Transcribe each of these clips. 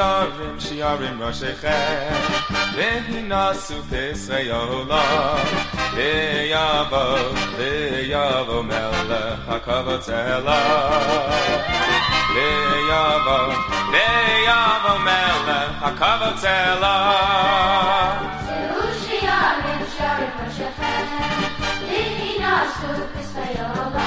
shiarim shiarim roshechem lehina supes reyola leyavo leyavo melech hakavotela leyavo leyavo melech hakavotela shiarim shiarim roshechem lehina supes reyola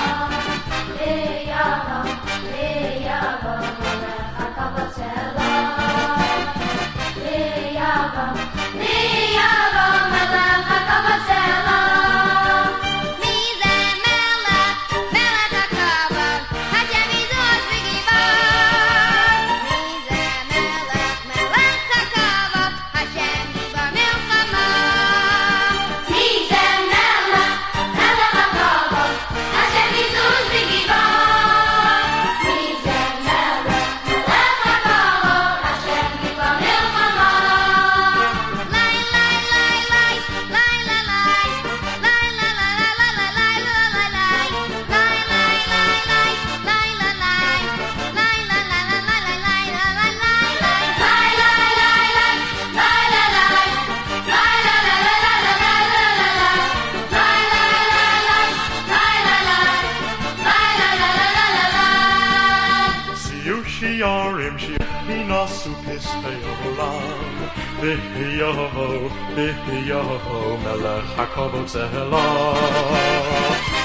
Iorim shir Inosu pispeyo lam Bihiyoho, bihiyoho Melech hakobot zehelah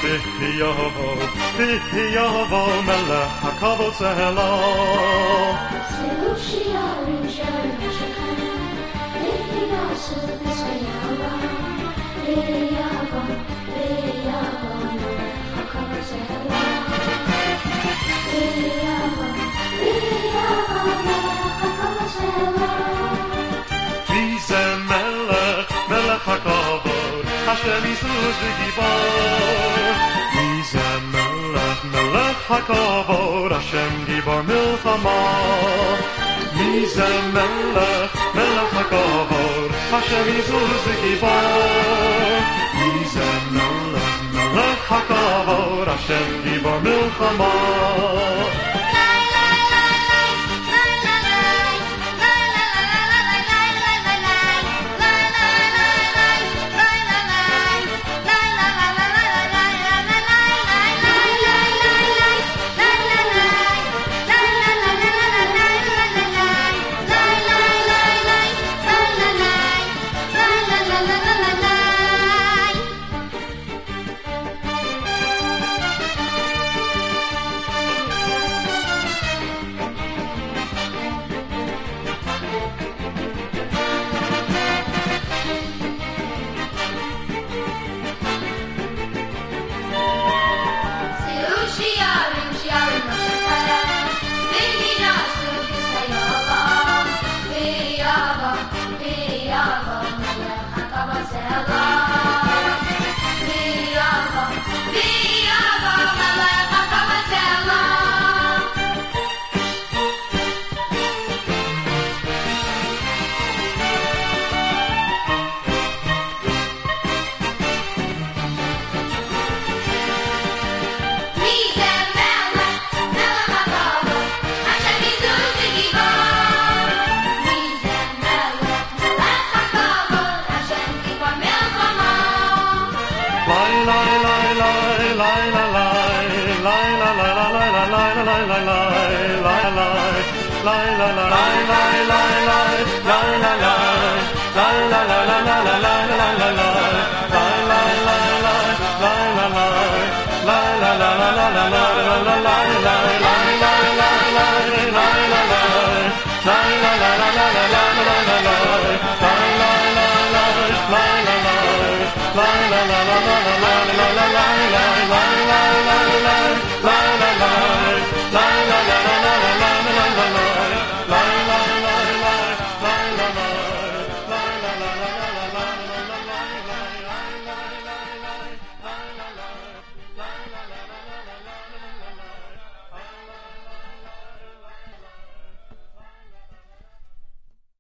Bihiyoho, bihiyoho Melech hakobot zehelah Zehu shiarim shir Sam is Rusty Gibor. He's a Melech Melech Hakavod, Hashem Gibor Milchama. He's a Melech Melech Hakavod, Hashem is Rusty Gibor. He's a Melech Hakavod, Hashem Gibor Milchama. He's a la la la la